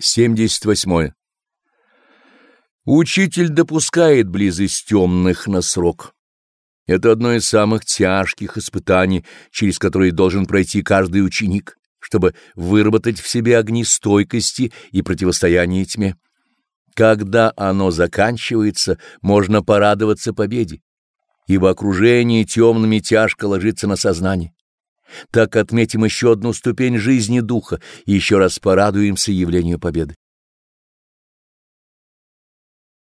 78. Учитель допускает близость темных на срок. Это одно из самых тяжких испытаний, через которые должен пройти каждый ученик, чтобы выработать в себе огни стойкости и противостояния тьме. Когда оно заканчивается, можно порадоваться победе, ибо окружение темными тяжко ложится на сознание. Так отметим еще одну ступень жизни духа и еще раз порадуемся явлению победы.